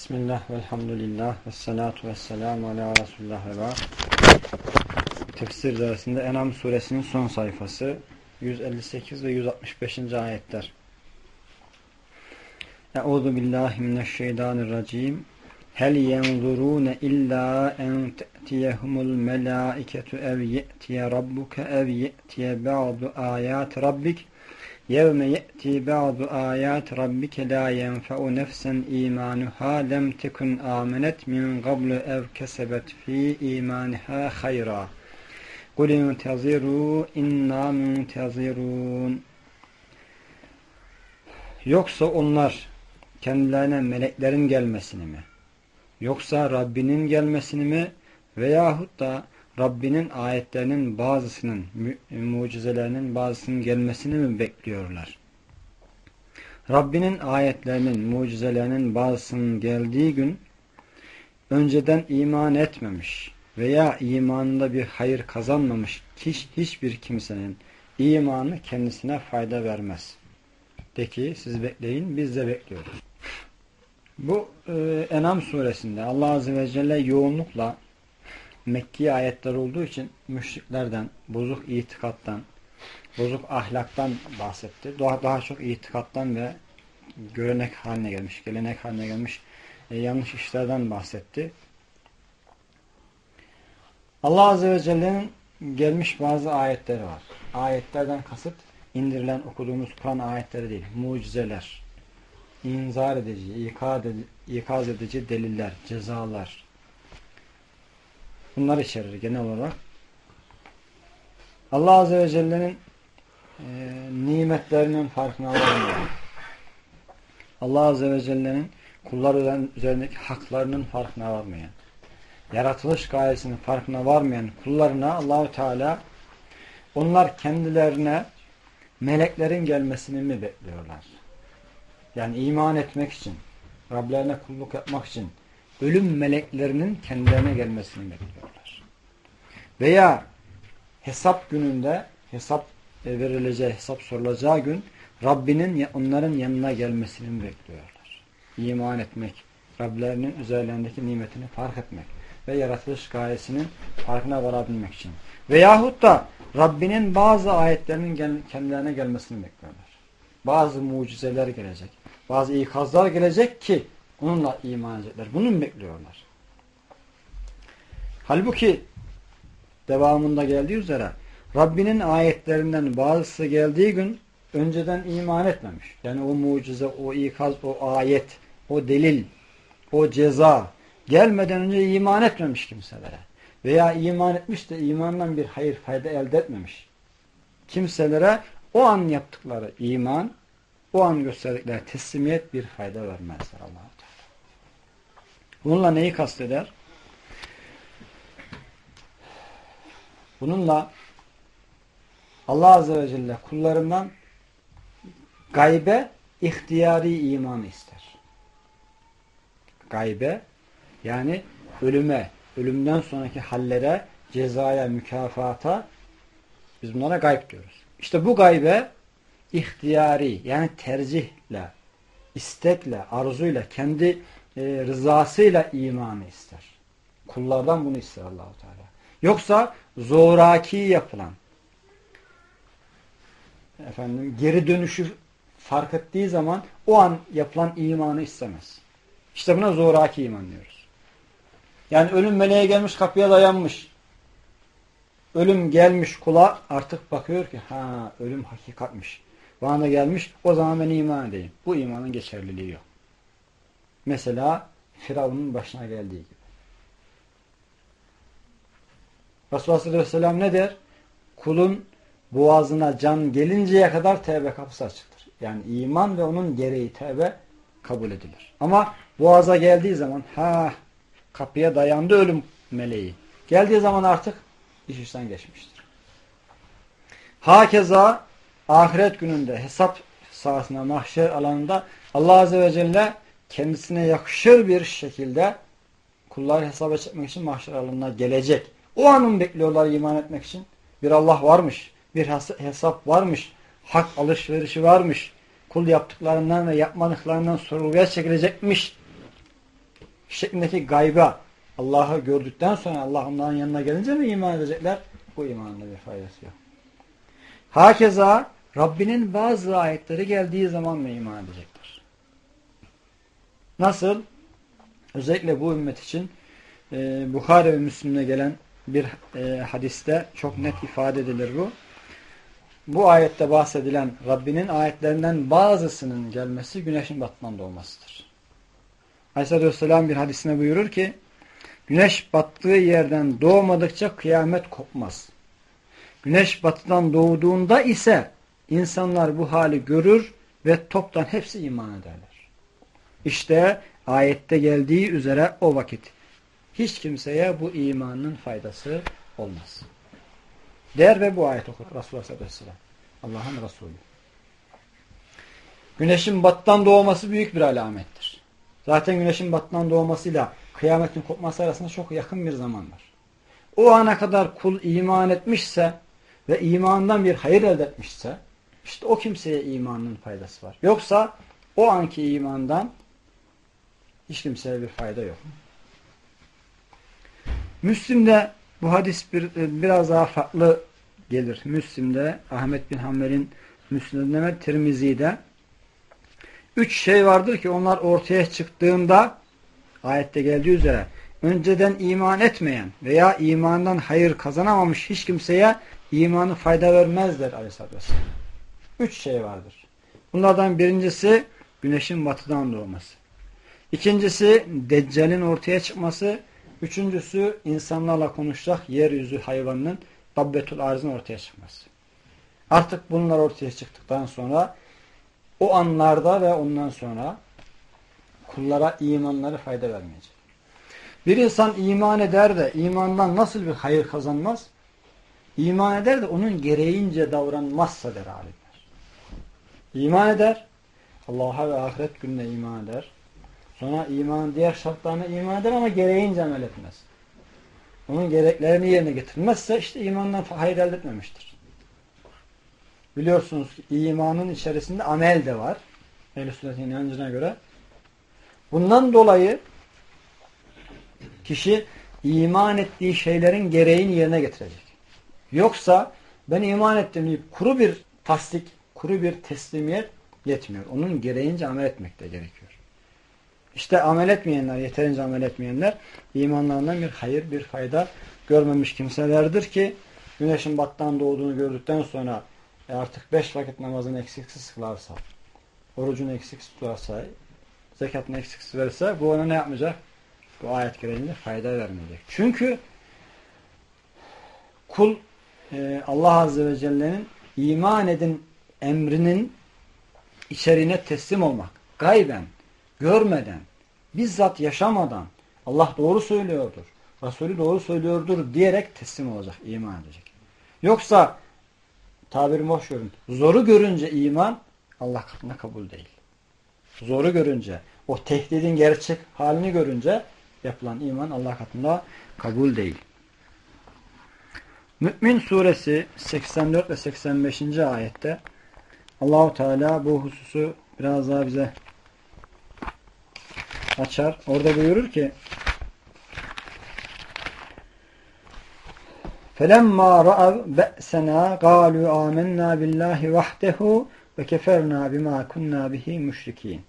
Bismillah, velhamdülillah, ve salatu ve selamu ala Resulullah ve. Tefsir dersinde Enam suresinin son sayfası 158 ve 165. ayetler. Euzu billahi mineşşeytanirracim. Hel yenzurune illa en te'tiyehumul melaiketu ev ye'tiye rabbuke ev ye'tiye ba'du ayat rabbik يَوْمَ يَأْتِي بَعْضُ آيَاتِ رَبِّكَ لَا يَنْفَعُ نَفْسًا إِيمَانُهَا لَمْ تَكُنْ آمَنَتْ مِنْ قَبْلُ اَوْ كَسَبَتْ فِي إِيمَانِهَا خَيْرًا قُلْ انْتَظِرُوا اِنَّا مُنْتَظِرُونَ Yoksa onlar kendilerine meleklerin gelmesini mi? Yoksa Rabbinin gelmesini mi? Veyahut da Rabbinin ayetlerinin bazısının, mucizelerinin bazısının gelmesini mi bekliyorlar? Rabbinin ayetlerinin, mucizelerinin bazısının geldiği gün önceden iman etmemiş veya imanında bir hayır kazanmamış hiç, hiçbir kimsenin imanı kendisine fayda vermez. De ki siz bekleyin biz de bekliyoruz. Bu e, Enam suresinde Allah Azze ve Celle yoğunlukla Mekki ayetler olduğu için müşriklerden, bozuk itikattan, bozuk ahlaktan bahsetti. Daha, daha çok itikattan ve görenek haline gelmiş, gelenek haline gelmiş e, yanlış işlerden bahsetti. Allah Azze ve Celle'nin gelmiş bazı ayetleri var. Ayetlerden kasıt indirilen okuduğumuz Kur'an ayetleri değil, mucizeler, inzar edici, ikaz edici deliller, cezalar, Bunlar içerir genel olarak. Allah Azze ve Celle'nin e, nimetlerinin farkına varmayan, Allah Azze ve Celle'nin kullar üzerindeki haklarının farkına varmayan, yaratılış gayesinin farkına varmayan kullarına Allahü Teala onlar kendilerine meleklerin gelmesini mi bekliyorlar? Yani iman etmek için, Rablerine kulluk yapmak için ölüm meleklerinin kendilerine gelmesini bekliyorlar. Veya hesap gününde hesap verileceği, hesap sorulacağı gün Rabbinin onların yanına gelmesini bekliyorlar. İman etmek, Rablerinin üzerlerindeki nimetini fark etmek ve yaratılış gayesinin farkına varabilmek için. Veyahut da Rabbinin bazı ayetlerinin kendilerine gelmesini bekliyorlar. Bazı mucizeler gelecek. Bazı ikazlar gelecek ki Onunla iman edecekler. Bunu bekliyorlar? Halbuki devamında geldiği üzere Rabbinin ayetlerinden bazısı geldiği gün önceden iman etmemiş. Yani o mucize, o ikaz, o ayet, o delil, o ceza gelmeden önce iman etmemiş kimselere. Veya iman etmiş de imandan bir hayır fayda elde etmemiş. Kimselere o an yaptıkları iman, o an gösterdikleri teslimiyet bir fayda vermezler Allah'a. Bununla neyi kasteder? Bununla Allah Azze ve Celle kullarından gaybe ihtiyari imanı ister. Gaybe yani ölüme, ölümden sonraki hallere, cezaya, mükafata biz bunlara gayb diyoruz. İşte bu gaybe ihtiyari yani tercihle, istekle, arzuyla, kendi e, rızasıyla imanı ister. Kullardan bunu ister Allahu Teala. Yoksa zoraki yapılan efendim geri dönüşü fark ettiği zaman o an yapılan imanı istemez. İşte buna zoraki iman diyoruz. Yani ölüm meleğe gelmiş kapıya dayanmış. Ölüm gelmiş kula artık bakıyor ki ha ölüm hakikatmiş. Bana gelmiş o zaman ben iman edeyim. Bu imanın geçerliliği yok. Mesela Firavun'un başına geldiği gibi. Resulullah sallallahu aleyhi ve sellem ne der? Kulun boğazına can gelinceye kadar tevbe kapısı açıktır. Yani iman ve onun gereği tevbe kabul edilir. Ama boğaza geldiği zaman ha kapıya dayandı ölüm meleği. Geldiği zaman artık iş işten geçmiştir. Hakeza ahiret gününde hesap sahasında mahşer alanında Allah Azze ve Celle kendisine yakışır bir şekilde kulları hesaba çekmek için mahşer alanına gelecek. O anın bekliyorlar iman etmek için. Bir Allah varmış. Bir hesap varmış. Hak alışverişi varmış. Kul yaptıklarından ve yapmadıklarından soruluya çekilecekmiş. şeklindeki gayba Allah'ı gördükten sonra Allah onların yanına gelince mi iman edecekler? Bu imanın bir faydası yok. Hakeza Rabbinin bazı ayetleri geldiği zaman mı iman edecekler? Nasıl? Özellikle bu ümmet için e, Bukhara ve Müslim'de gelen bir e, hadiste çok net ifade edilir bu. Bu ayette bahsedilen Rabbinin ayetlerinden bazısının gelmesi güneşin batından doğmasıdır. Aleyhisselatü Vesselam bir hadisine buyurur ki Güneş battığı yerden doğmadıkça kıyamet kopmaz. Güneş batıdan doğduğunda ise insanlar bu hali görür ve toptan hepsi iman ederler. İşte ayette geldiği üzere o vakit hiç kimseye bu imanın faydası olmaz. Der ve bu ayet okur Resulullah sallallahu aleyhi ve sellem. Allah'ın Resulü. Güneşin battan doğması büyük bir alamettir. Zaten güneşin battan doğmasıyla kıyametin kopması arasında çok yakın bir zaman var. O ana kadar kul iman etmişse ve imandan bir hayır elde etmişse işte o kimseye imanın faydası var. Yoksa o anki imandan hiç kimseye bir fayda yok. Müslim'de bu hadis bir, biraz daha farklı gelir. Müslim'de Ahmet bin Hanbel'in Müslim'de Tirmizi'de üç şey vardır ki onlar ortaya çıktığında ayette geldiği üzere önceden iman etmeyen veya imandan hayır kazanamamış hiç kimseye imanı fayda vermezler aleyhissalatü vesselam. Üç şey vardır. Bunlardan birincisi güneşin batıdan doğması. İkincisi Deccal'in ortaya çıkması. Üçüncüsü insanlarla konuşacak yeryüzü hayvanının Dabbetul Arz'ın ortaya çıkması. Artık bunlar ortaya çıktıktan sonra o anlarda ve ondan sonra kullara imanları fayda vermeyecek. Bir insan iman eder de imandan nasıl bir hayır kazanmaz? İman eder de onun gereğince davranmazsa der alimler. İman eder. Allah'a ve ahiret gününe iman eder. Sonra iman diğer şartlarına iman eder ama gereğince amel etmez. Onun gereklerini yerine getirmezse işte imandan hayır elde etmemiştir. Biliyorsunuz ki imanın içerisinde amel de var. Ehl-i inancına göre. Bundan dolayı kişi iman ettiği şeylerin gereğini yerine getirecek. Yoksa ben iman ettim deyip kuru bir tasdik, kuru bir teslimiyet yetmiyor. Onun gereğince amel etmek de gerekiyor. İşte amel etmeyenler, yeterince amel etmeyenler imanlarından bir hayır, bir fayda görmemiş kimselerdir ki güneşin battan doğduğunu gördükten sonra e artık beş vakit namazını eksiksiz kılarsa, orucunu eksiksiz tutarsa, zekatını eksiksiz verirse bu ona ne yapmayacak? Bu ayet gereğinde fayda vermeyecek. Çünkü kul e, Allah Azze ve Celle'nin iman edin emrinin içeriğine teslim olmak. Gayben, görmeden, bizzat yaşamadan Allah doğru söylüyordur. Resulü doğru söylüyordur diyerek teslim olacak, iman edecek. Yoksa tabiri boş görün. Zoru görünce iman Allah katında kabul değil. Zoru görünce, o tehdidin gerçek halini görünce yapılan iman Allah katında kabul değil. Mü'min suresi 84 ve 85. ayette Allahu Teala bu hususu biraz daha bize açar. Orada buyurur ki فَلَمَّا رَأَوْ بَأْسَنَا قَالُوا آمَنَّا بِاللّٰهِ وَحْدَهُ وَكَفَرْنَا بِمَا كُنَّا بِهِ مُشْرِك۪ينَ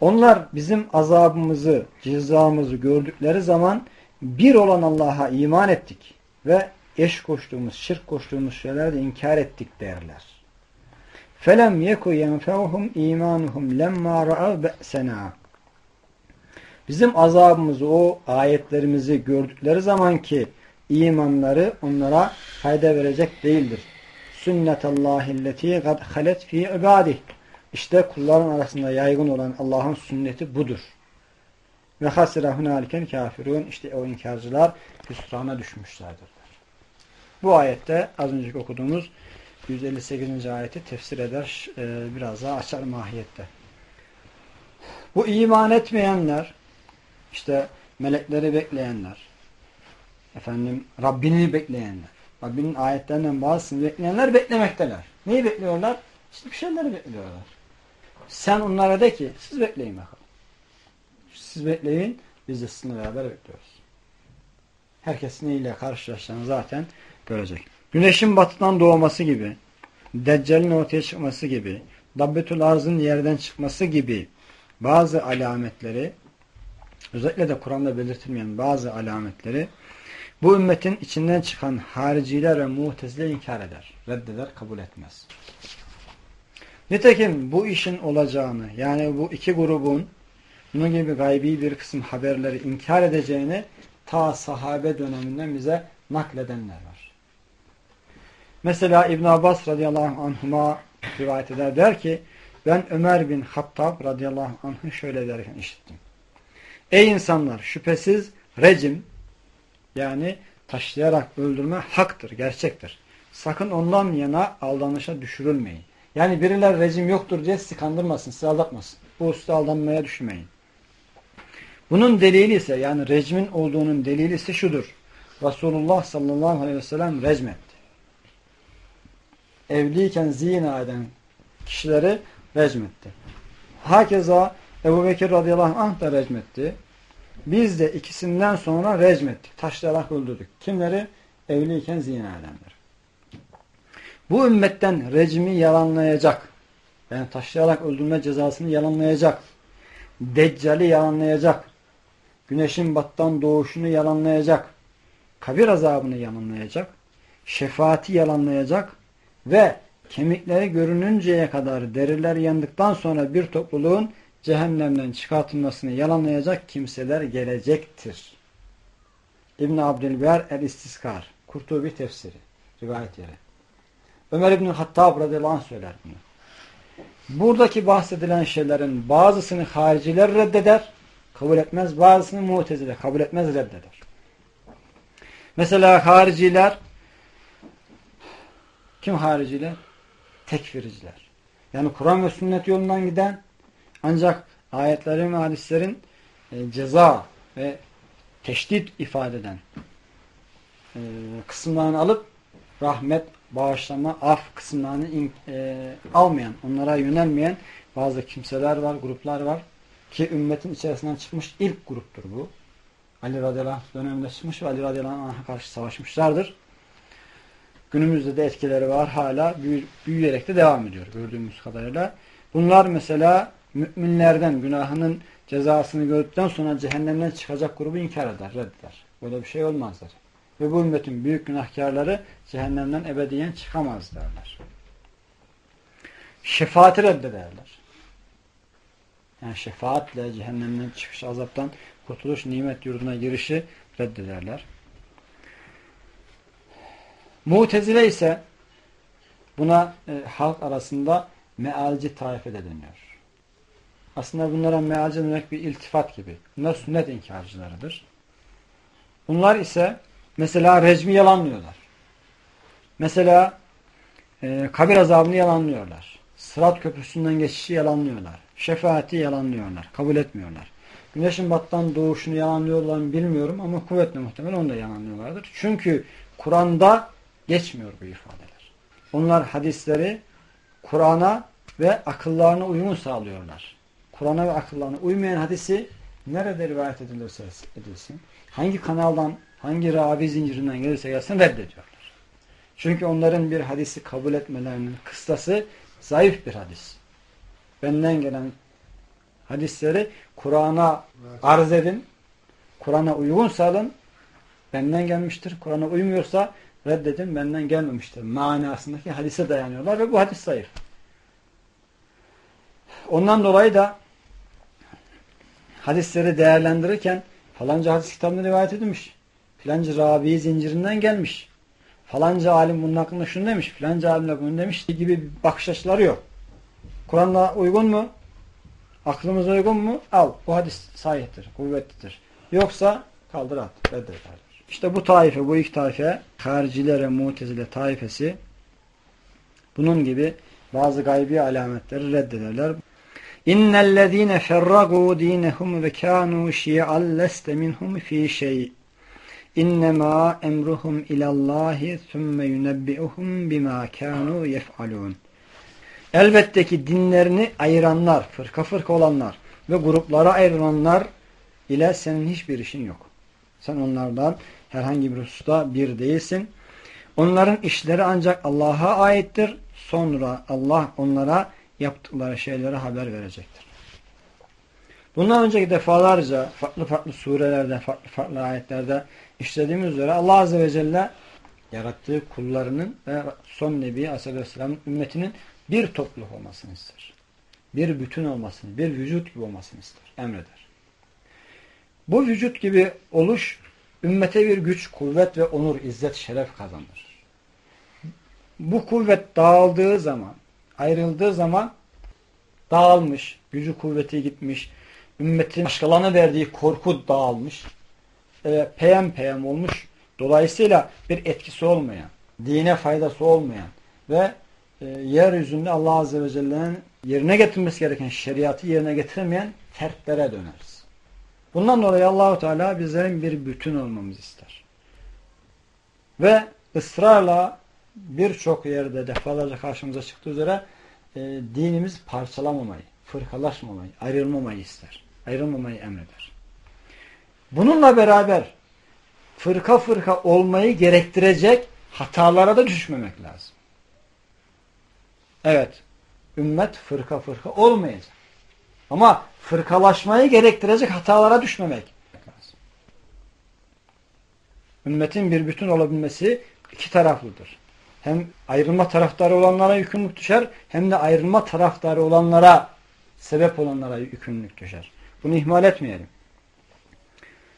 Onlar bizim azabımızı, cezamızı gördükleri zaman bir olan Allah'a iman ettik ve eş koştuğumuz, şirk koştuğumuz şeyler de inkar ettik derler. فَلَمْ يَكُ يَنْفَوْهُمْ اِيمَانُهُمْ لَمَّا رَأَوْ بَأْسَنَا Bizim azabımızı, o ayetlerimizi gördükleri zaman ki imanları onlara fayda verecek değildir. Sünnetallahilleti kad halet fi ibadih. İşte kulların arasında yaygın olan Allah'ın sünneti budur. Ve hasira hunaliken kafirun. İşte o inkarcılar hüsrana düşmüşlerdir. Bu ayette az önceki okuduğumuz 158. ayeti tefsir eder. E, biraz daha açar mahiyette. Bu iman etmeyenler işte melekleri bekleyenler efendim Rabbini bekleyenler Rabbinin ayetlerinden bazısını bekleyenler beklemekteler. Neyi bekliyorlar? İşte bir şeyleri bekliyorlar. Sen onlara de ki siz bekleyin bakalım. Siz bekleyin. Biz de sizinle beraber bekliyoruz. Herkes neyle karşılaşacağını zaten görecek. Güneşin batıdan doğması gibi, Deccal'in ortaya çıkması gibi, Dabbetül Arz'ın yerden çıkması gibi bazı alametleri, özellikle de Kur'an'da belirtilmeyen bazı alametleri bu ümmetin içinden çıkan hariciler ve mutezile inkar eder, reddeder, kabul etmez. Nitekim bu işin olacağını, yani bu iki grubun bunun gibi gaybi bir kısım haberleri inkar edeceğini ta sahabe döneminden bize nakledenler var. Mesela İbn Abbas radıyallahu anhuma rivayet eder der ki ben Ömer bin Hattab radıyallahu anh'ı şöyle derken işittim. Ey insanlar şüphesiz rejim yani taşlayarak öldürme haktır, gerçektir. Sakın ondan yana aldanışa düşürülmeyin. Yani biriler rejim yoktur diye sizi kandırmasın, sizi aldatmasın. Bu usta aldanmaya düşmeyin. Bunun delili ise yani rejimin olduğunun delili ise şudur. Resulullah sallallahu aleyhi ve sellem recmetti. Evliyken zina eden kişileri recmetti. Hakeza Ebu Bekir radıyallahu anh da recmetti. Biz de ikisinden sonra recmettik. Taşlayarak öldürdük. Kimleri? Evliyken zina edenler. Bu ümmetten rejimi yalanlayacak. Yani taşlayarak öldürme cezasını yalanlayacak. Deccali yalanlayacak. Güneşin battan doğuşunu yalanlayacak. Kabir azabını yalanlayacak. Şefaati yalanlayacak. Ve kemikleri görününceye kadar deriler yandıktan sonra bir topluluğun cehennemden çıkartılmasını yalanlayacak kimseler gelecektir. İbn Abdülber el-İstiskar Kurtubi tefsiri rivayet yeri. Ömer İbn Hattab radıyallahu söyler bunu. Buradaki bahsedilen şeylerin bazısını hariciler reddeder, kabul etmez. Bazısını mutezile kabul etmez, reddeder. Mesela hariciler kim hariciler? Tekfiriciler. Yani Kur'an ve sünnet yolundan giden ancak ayetlerin ve hadislerin e, ceza ve teşdit ifade eden e, kısımlarını alıp rahmet, bağışlama, af kısımlarını e, almayan, onlara yönelmeyen bazı kimseler var, gruplar var. Ki ümmetin içerisinden çıkmış ilk gruptur bu. Ali radıyallahu anh döneminde çıkmış ve Ali radıyallahu anh'a karşı savaşmışlardır. Günümüzde de etkileri var. Hala büyüyerek de devam ediyor gördüğümüz kadarıyla. Bunlar mesela müminlerden günahının cezasını gördükten sonra cehennemden çıkacak grubu inkar eder, reddeder. Böyle bir şey olmazlar. Ve bu ümmetin büyük günahkarları cehennemden ebediyen çıkamaz derler. Şefaati reddederler. Yani şefaatle cehennemden çıkış, azaptan kurtuluş, nimet yurduna girişi reddederler. Mutezile ise buna e, halk arasında mealci taife de deniyor. Aslında bunlara mealci demek bir iltifat gibi. Bunlar sünnet inkarcılarıdır. Bunlar ise mesela recmi yalanlıyorlar. Mesela e, kabir azabını yalanlıyorlar. Sırat köprüsünden geçişi yalanlıyorlar. Şefaati yalanlıyorlar. Kabul etmiyorlar. Güneşin battan doğuşunu yalanlıyorlar mı bilmiyorum ama kuvvetle muhtemel onu da yalanlıyorlardır. Çünkü Kur'an'da geçmiyor bu ifadeler. Onlar hadisleri Kur'an'a ve akıllarına uyumu sağlıyorlar. Kur'an'a ve akıllarına uymayan hadisi nerede rivayet edilirse edilsin, hangi kanaldan, hangi ravi zincirinden gelirse gelsin reddediyorlar. Çünkü onların bir hadisi kabul etmelerinin kıstası zayıf bir hadis. Benden gelen hadisleri Kur'an'a arz edin, Kur'an'a uygun salın, benden gelmiştir. Kur'an'a uymuyorsa reddedin, benden gelmemiştir. Manasındaki hadise dayanıyorlar ve bu hadis zayıf. Ondan dolayı da hadisleri değerlendirirken falanca hadis kitabında rivayet edilmiş. Filanca Rabi zincirinden gelmiş. Falanca alim bunun hakkında şunu demiş. Filanca alim de bunu demiş gibi bakış açıları yok. Kur'an'la uygun mu? Aklımıza uygun mu? Al. Bu hadis sahihtir, kuvvetlidir. Yoksa kaldır at, reddederler. İşte bu taife, bu ilk taife, haricilere, mutezile taifesi bunun gibi bazı gaybi alametleri reddederler. İnnellezîne ferragû dînehum ve kânû şi'an leste minhum fî şey. İnnemâ emruhum ilallâhi thumme yunebbi'uhum bimâ kânû yef'alûn. Elbette ki dinlerini ayıranlar, fırka fırka olanlar ve gruplara ayrılanlar ile senin hiçbir işin yok. Sen onlardan herhangi bir hususta bir değilsin. Onların işleri ancak Allah'a aittir. Sonra Allah onlara yaptıkları şeylere haber verecektir. Bundan önceki defalarca farklı farklı surelerde, farklı farklı ayetlerde işlediğimiz üzere Allah Azze ve Celle yarattığı kullarının ve son Nebi Aleyhisselam'ın ümmetinin bir topluluk olmasını ister. Bir bütün olmasını, bir vücut gibi olmasını ister, emreder. Bu vücut gibi oluş ümmete bir güç, kuvvet ve onur, izzet, şeref kazandırır. Bu kuvvet dağıldığı zaman, ayrıldığı zaman dağılmış, gücü kuvveti gitmiş, ümmetin başkalarına verdiği korku dağılmış, e, peyem peyem olmuş. Dolayısıyla bir etkisi olmayan, dine faydası olmayan ve e, yeryüzünde Allah Azze ve Celle'nin yerine getirmesi gereken şeriatı yerine getiremeyen terklere döneriz. Bundan dolayı Allahu Teala bizlerin bir bütün olmamızı ister. Ve ısrarla birçok yerde defalarca karşımıza çıktığı üzere e, dinimiz parçalamamayı, fırkalaşmamayı, ayrılmamayı ister. Ayrılmamayı emreder. Bununla beraber fırka fırka olmayı gerektirecek hatalara da düşmemek lazım. Evet, ümmet fırka fırka olmayacak. Ama fırkalaşmayı gerektirecek hatalara düşmemek lazım. Ümmetin bir bütün olabilmesi iki taraflıdır. Hem ayrılma taraftarı olanlara yükümlülük düşer, hem de ayrılma taraftarı olanlara, sebep olanlara yükümlülük düşer. Bunu ihmal etmeyelim.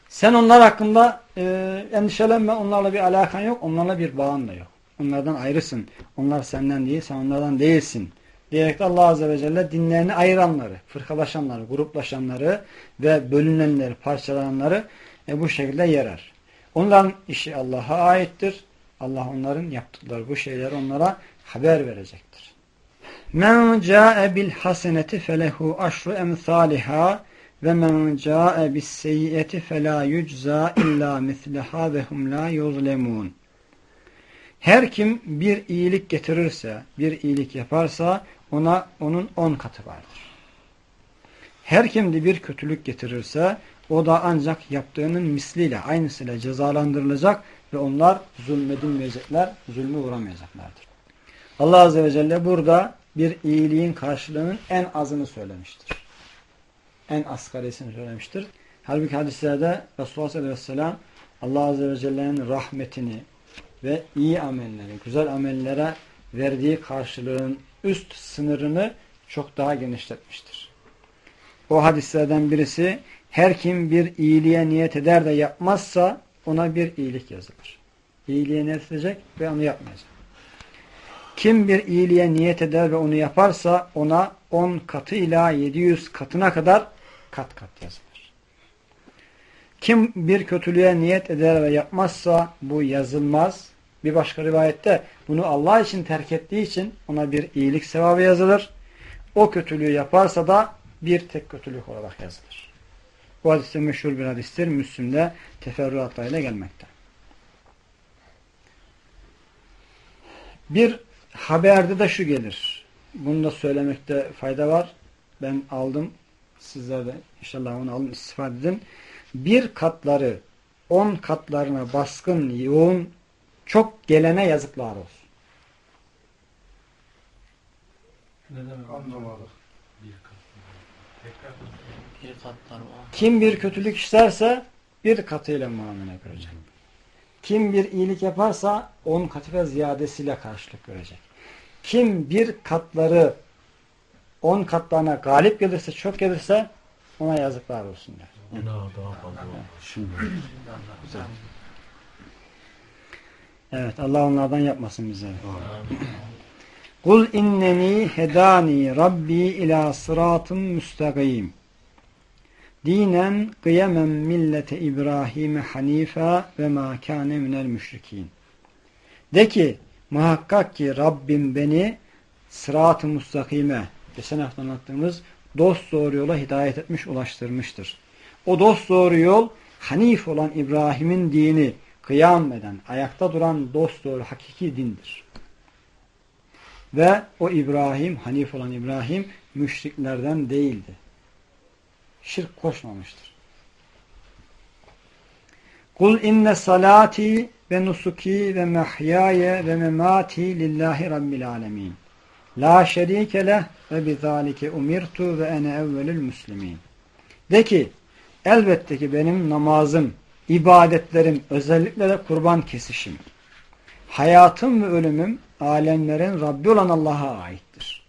Sen onlar hakkında e, endişelenme, onlarla bir alakan yok, onlarla bir bağın da yok. Onlardan ayrısın. Onlar senden değil, sen onlardan değilsin. Diyerek de Allah Azze ve Celle dinlerini ayıranları, fırkalaşanları, gruplaşanları ve bölünenleri, parçalananları e, bu şekilde yarar. Onların işi Allah'a aittir. Allah onların yaptıkları bu şeyler onlara haber verecektir. Men ca'e bil haseneti felehu aşru emsaliha ve men ca'e bis seyyiyeti fela yucza illa misliha ve hum la yuzlemun. Her kim bir iyilik getirirse, bir iyilik yaparsa ona onun on katı vardır. Her kim de bir kötülük getirirse o da ancak yaptığının misliyle, aynısıyla cezalandırılacak ve onlar zulmedilmeyecekler, zulmü uğramayacaklardır. Allah Azze ve Celle burada bir iyiliğin karşılığının en azını söylemiştir. En asgarisini söylemiştir. Halbuki hadislerde Resulullah Aleyhisselam Allah Azze ve Celle'nin rahmetini ve iyi amelleri, güzel amellere verdiği karşılığın üst sınırını çok daha genişletmiştir. O hadislerden birisi her kim bir iyiliğe niyet eder de yapmazsa ona bir iyilik yazılır. İyiliğe niyet ve onu yapmayacak. Kim bir iyiliğe niyet eder ve onu yaparsa ona 10 katı ila 700 katına kadar kat kat yazılır. Kim bir kötülüğe niyet eder ve yapmazsa bu yazılmaz. Bir başka rivayette bunu Allah için terk ettiği için ona bir iyilik sevabı yazılır. O kötülüğü yaparsa da bir tek kötülük olarak yazılır. Bu hadiste meşhur bir hadistir. Müslüm'de teferruatlarıyla gelmekte. Bir haberde de şu gelir. Bunu da söylemekte fayda var. Ben aldım. Sizler de inşallah onu alın istifade edin. Bir katları on katlarına baskın, yoğun, çok gelene yazıklar olsun. Ne demek? Anlamadık. Bir katlar var. Kim bir kötülük işlerse bir katıyla muamele görecek. Kim bir iyilik yaparsa on katı ve ziyadesiyle karşılık görecek. Kim bir katları on katlarına galip gelirse, çok gelirse ona yazıklar olsun der. Günah daha fazla olur. Şimdi. Güzel. Evet Allah onlardan yapmasın bize. Kul inneni hedani rabbi ila sıratın müstakim. Dinen kıyemen millete İbrahim hanife ve ma kâne minel müşrikin. De ki muhakkak ki Rabbim beni sırat-ı müstakime geçen hafta anlattığımız dost doğru yola hidayet etmiş ulaştırmıştır. O dost doğru yol Hanif olan İbrahim'in dini kıyam eden, ayakta duran dost doğru hakiki dindir. Ve o İbrahim, Hanif olan İbrahim müşriklerden değildi. Şirk koşmamıştır. Kul inne salati ve nusuki ve mahyaye ve memati lillahi rabbil alemin. La şerike leh ve bizalike umirtu ve ene evvelül müslimin. De ki elbette ki benim namazım, ibadetlerim, özellikle de kurban kesişim, hayatım ve ölümüm alemlerin Rabbi olan Allah'a aittir.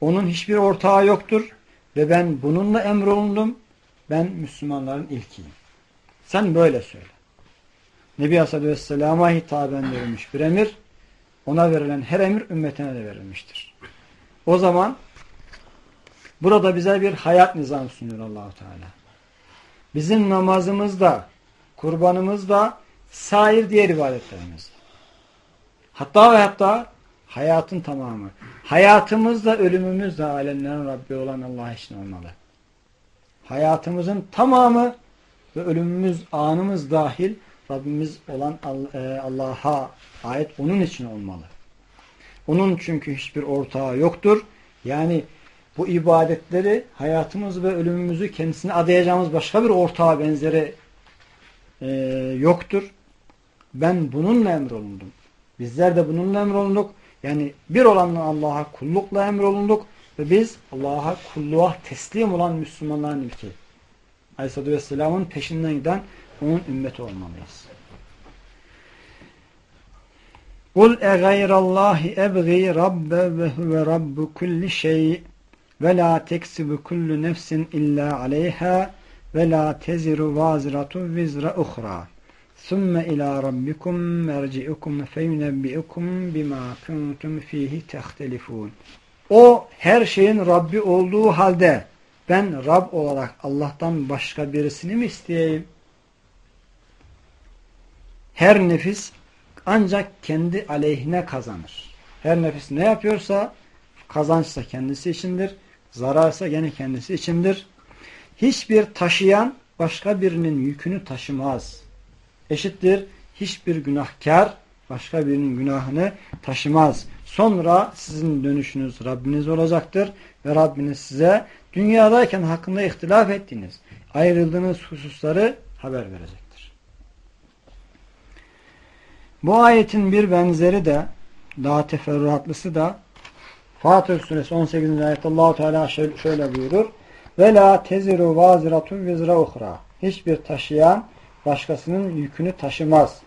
Onun hiçbir ortağı yoktur ve ben bununla emrolundum. Ben Müslümanların ilkiyim. Sen böyle söyle. Nebi Aleyhisselam'a hitaben verilmiş bir emir, ona verilen her emir ümmetine de verilmiştir. O zaman burada bize bir hayat nizam sunuyor Allahu Teala. Bizim namazımızda, kurbanımızda, sair diğer ibadetlerimizde. Hatta ve hatta hayatın tamamı. Hayatımız da ölümümüz de alemlerin Rabbi olan Allah için olmalı. Hayatımızın tamamı ve ölümümüz anımız dahil Rabbimiz olan e, Allah'a ait onun için olmalı. Onun çünkü hiçbir ortağı yoktur. Yani bu ibadetleri hayatımız ve ölümümüzü kendisine adayacağımız başka bir ortağa benzeri e, yoktur. Ben bununla emrolundum. Bizler de bununla emrolunduk. Yani bir olanla Allah'a kullukla emrolunduk ve biz Allah'a kulluğa teslim olan Müslümanların ilki. Aleyhisselatü Vesselam'ın peşinden giden onun ümmeti olmalıyız. Kul e gayrallahi ebgi rabbe ve huve rabbu kulli şey ve la teksibu kullu nefsin illa aleyha ve la teziru Sümme ila rabbikum merci'ukum feyunebbi'ukum bima kuntum fihi tehtelifun. O her şeyin Rabbi olduğu halde ben Rab olarak Allah'tan başka birisini mi isteyeyim? Her nefis ancak kendi aleyhine kazanır. Her nefis ne yapıyorsa kazançsa kendisi içindir, zararsa gene kendisi içindir. Hiçbir taşıyan başka birinin yükünü taşımaz. Eşittir hiçbir günahkar başka birinin günahını taşımaz. Sonra sizin dönüşünüz Rabbiniz olacaktır ve Rabbiniz size dünyadayken hakkında ihtilaf ettiğiniz, ayrıldığınız hususları haber verecektir. Bu ayetin bir benzeri de daha teferruatlısı da Fatır suresi 18. ayette Allahu Teala şöyle buyurur. Ve la teziru vaziratun vizra uhra. Hiçbir taşıyan başkasının yükünü taşımaz.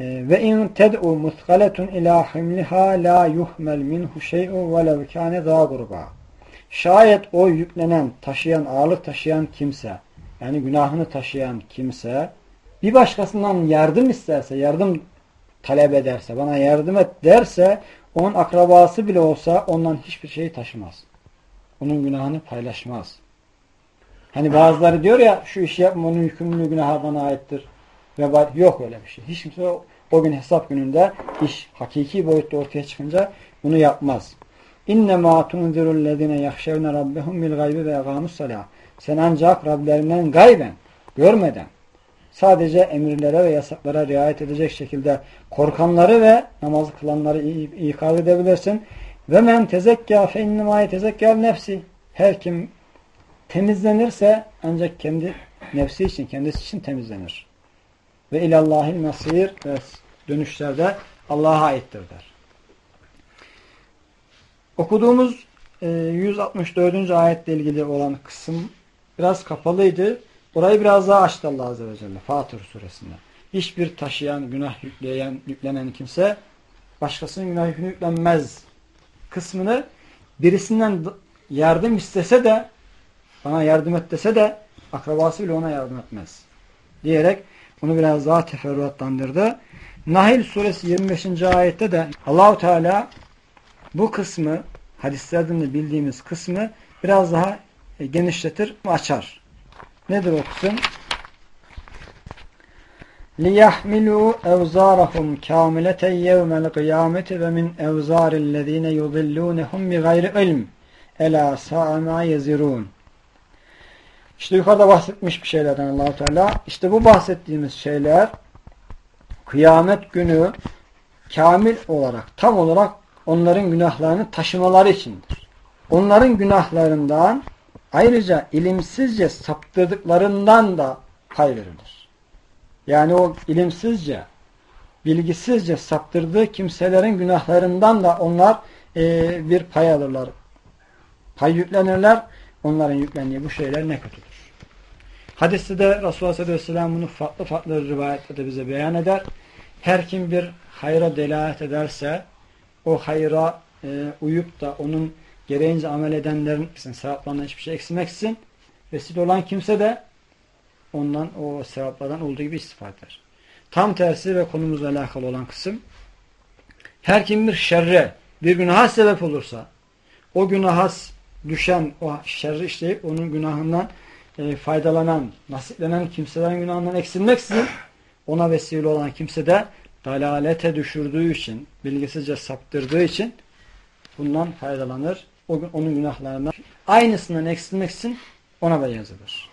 Ee, ve in ted'u muskaletun ila himliha la yuhmel minhu şey'u velev kâne zâ. Şayet o yüklenen, taşıyan, ağırlık taşıyan kimse, yani günahını taşıyan kimse, bir başkasından yardım isterse, yardım talep ederse, bana yardım et derse, onun akrabası bile olsa ondan hiçbir şeyi taşımaz. Onun günahını paylaşmaz. Hani bazıları diyor ya, şu işi yapma, onun yükümlülüğü günahı bana aittir. Ve yok öyle bir şey. Hiç kimse o, gün hesap gününde iş hakiki boyutta ortaya çıkınca bunu yapmaz. İnne ma tunzirullezine yahşevne rabbehum bil gaybi ve yagamus salah. Sen ancak Rablerinden gayben, görmeden, sadece emirlere ve yasaklara riayet edecek şekilde korkanları ve namazı kılanları ikaz edebilirsin. Ve men tezekkâ fe innemâ tezekkâ nefsi. Her kim temizlenirse ancak kendi nefsi için, kendisi için temizlenir. Ve ilallahil nasir ve dönüşlerde Allah'a aittir der. Okuduğumuz 164. E, ayetle ilgili olan kısım biraz kapalıydı. Orayı biraz daha açtı Allah Azze ve Celle Fatır suresinde. Hiçbir taşıyan, günah yükleyen, yüklenen kimse başkasının günah yüklenmez kısmını birisinden yardım istese de bana yardım et dese de akrabası bile ona yardım etmez. Diyerek bunu biraz daha teferruatlandırdı. Nahil suresi 25. ayette de Allahu Teala bu kısmı hadislerden de bildiğimiz kısmı biraz daha e, genişletir, açar. Nedir o kısım? لِيَحْمِلُوا اَوْزَارَهُمْ كَامِلَةً يَوْمَ الْقِيَامَةِ وَمِنْ اَوْزَارِ الَّذ۪ينَ يُضِلُّونَهُمْ بِغَيْرِ عِلْمٍ اَلَا سَاءَ مَا يَزِرُونَ işte yukarıda bahsetmiş bir şeylerden allah Teala. İşte bu bahsettiğimiz şeyler kıyamet günü kamil olarak, tam olarak onların günahlarını taşımaları içindir. Onların günahlarından ayrıca ilimsizce saptırdıklarından da pay verilir. Yani o ilimsizce, bilgisizce saptırdığı kimselerin günahlarından da onlar e, bir pay alırlar. Pay yüklenirler. Onların yüklendiği bu şeyler ne kötüdür. Hadiste de Resulullah sallallahu aleyhi ve sellem bunu farklı farklı rivayetlerde bize beyan eder. Her kim bir hayra delalet ederse o hayra e, uyup da onun gereğince amel edenlerin sevaplarından hiçbir şey eksilmeksizin vesile olan kimse de ondan o sevaplardan olduğu gibi istifade eder. Tam tersi ve konumuzla alakalı olan kısım her kim bir şerre, bir günaha sebep olursa o günaha düşen, o şerri işleyip onun günahından e, faydalanan, nasiplenen kimselerin günahından eksilmeksizin ona vesile olan kimse de dalalete düşürdüğü için, bilgisizce saptırdığı için bundan faydalanır. O, onun günahlarından aynısından eksilmek için ona da yazılır.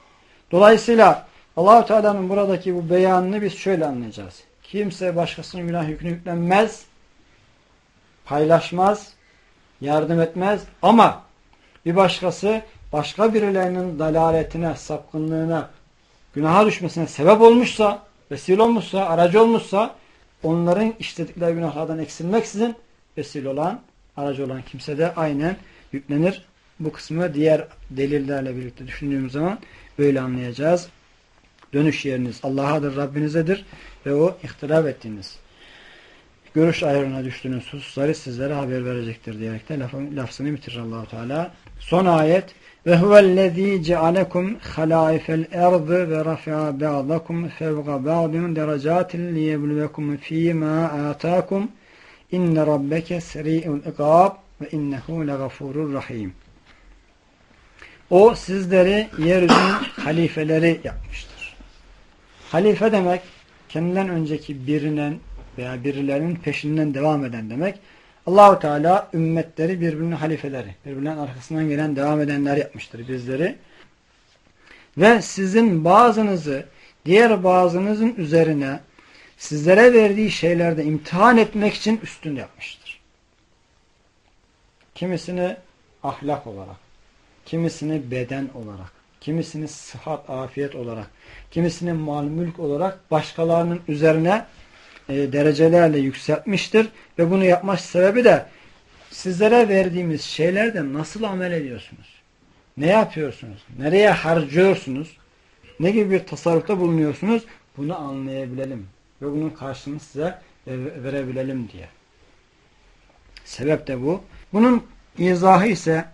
Dolayısıyla Allahu Teala'nın buradaki bu beyanını biz şöyle anlayacağız. Kimse başkasının günah yükünü yüklenmez, paylaşmaz, yardım etmez ama bir başkası başka birilerinin dalaletine, sapkınlığına, günaha düşmesine sebep olmuşsa, vesile olmuşsa, aracı olmuşsa onların işledikleri günahlardan eksilmeksizin vesile olan, aracı olan kimse de aynen yüklenir. Bu kısmı diğer delillerle birlikte düşündüğümüz zaman böyle anlayacağız. Dönüş yeriniz Allah'adır, Rabbinizedir ve o ihtilaf ettiğiniz görüş ayrına düştüğünüz hususları sizlere haber verecektir diyerek de lafın, lafzını bitirir Allahu Teala. Son ayet ve huvellezî cealekum halâifel erdı ve rafi'a ba'dakum fevga ba'din derecâtin liyebluvekum fîmâ âtâkum inne rabbeke seri'ul ikâb ve innehu legafurur rahim. O sizleri yeryüzünün halifeleri yapmıştır. Halife demek kendinden önceki birinin veya birilerinin peşinden devam eden demek. Allahu Teala ümmetleri birbirinin halifeleri, birbirinin arkasından gelen devam edenler yapmıştır bizleri. Ve sizin bazınızı diğer bazınızın üzerine sizlere verdiği şeylerde imtihan etmek için üstün yapmıştır. Kimisini ahlak olarak, kimisini beden olarak, kimisini sıhhat, afiyet olarak, kimisini mal mülk olarak başkalarının üzerine e, derecelerle yükseltmiştir. Ve bunu yapma sebebi de sizlere verdiğimiz şeylerde nasıl amel ediyorsunuz? Ne yapıyorsunuz? Nereye harcıyorsunuz? Ne gibi bir tasarrufta bulunuyorsunuz? Bunu anlayabilelim. Ve bunun karşılığını size verebilelim diye. Sebep de bu. Bunun izahı ise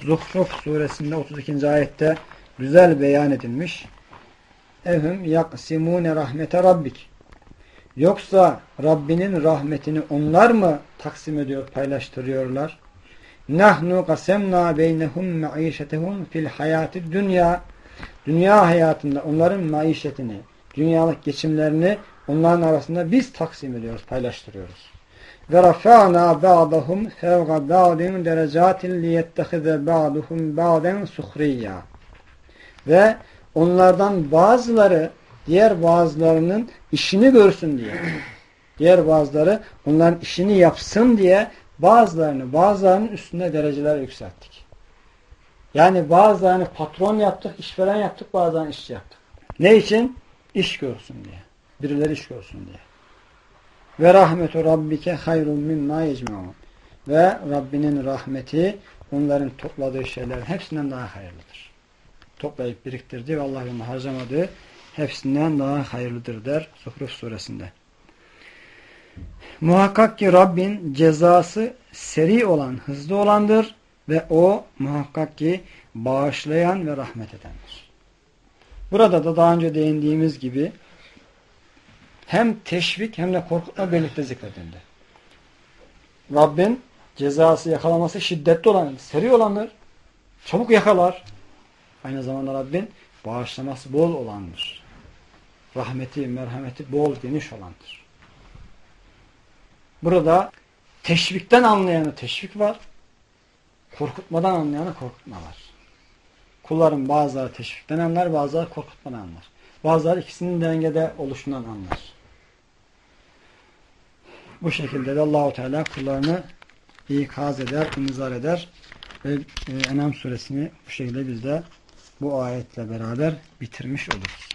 Zuhruf suresinde 32. ayette güzel beyan edilmiş. Ehum yaksimune rahmete rabbik. Yoksa Rabbinin rahmetini onlar mı taksim ediyor, paylaştırıyorlar? Nahnu qasemna beynehum maişetehum fil hayati dünya. Dünya hayatında onların maişetini, dünyalık geçimlerini onların arasında biz taksim ediyoruz, paylaştırıyoruz. Ve rafa'na ba'dahum fevga ba'din derecatin liyettehize ba'duhum ba'den suhriyya. Ve onlardan bazıları diğer bazılarının işini görsün diye. Diğer bazıları onların işini yapsın diye bazılarını bazılarının üstünde dereceler yükselttik. Yani bazılarını patron yaptık, işveren yaptık, bazılarını işçi yaptık. Ne için? İş görsün diye. Birileri iş görsün diye. Ve rahmetu rabbike hayrun mimma yecmaun. Ve Rabbinin rahmeti onların topladığı şeylerin hepsinden daha hayırlıdır. Toplayıp biriktirdiği ve Allah'ın harcamadığı hepsinden daha hayırlıdır der Zuhruf suresinde. Muhakkak ki Rabbin cezası seri olan, hızlı olandır ve o muhakkak ki bağışlayan ve rahmet edendir. Burada da daha önce değindiğimiz gibi hem teşvik hem de korkutma birlikte zikredildi. Rabbin cezası yakalaması şiddetli olandır, seri olandır. Çabuk yakalar. Aynı zamanda Rabbin bağışlaması bol olandır rahmeti, merhameti bol geniş olandır. Burada teşvikten anlayanı teşvik var, korkutmadan anlayanı korkutma var. Kulların bazıları teşvikten anlar, bazıları korkutmadan anlar. Bazıları ikisinin dengede oluşundan anlar. Bu şekilde de Allahu Teala kullarını ikaz eder, inzar eder ve e, Enam suresini bu şekilde biz de bu ayetle beraber bitirmiş oluruz.